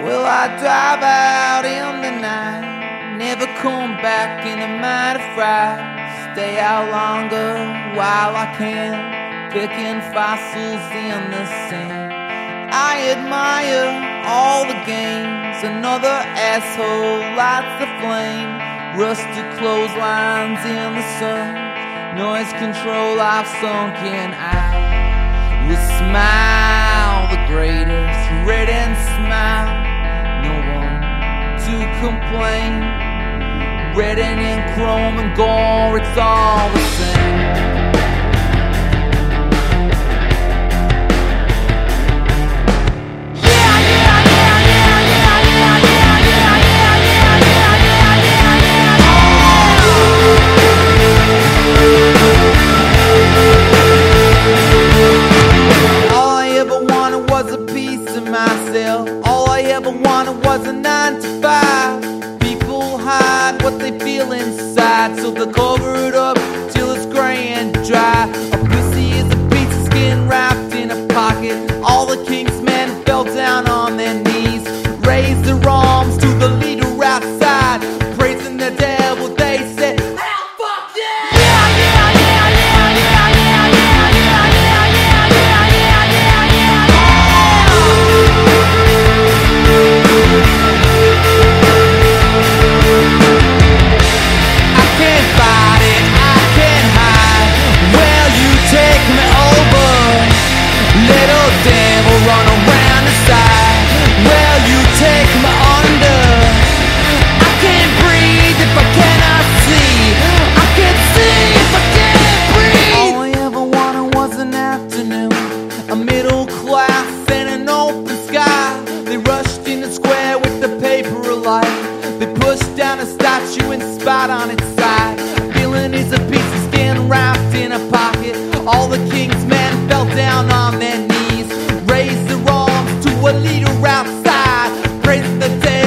Will I drive out in the night? Never come back in a mighty fright. Stay out longer while I can, picking fossils in the sand. I admire all the games. Another asshole lights the flame. Rusted clotheslines in the sun. Noise control I've sunken. I will smile Red and in chrome and gore, it's all the same. Of myself. All I ever wanted was a nine to five. People hide what they feel inside, so they cover it up alight. They pushed down a statue and spat on its side. Feeling is a piece of skin wrapped in a pocket. All the king's men fell down on their knees, raised their arms to a leader outside, praising the dead.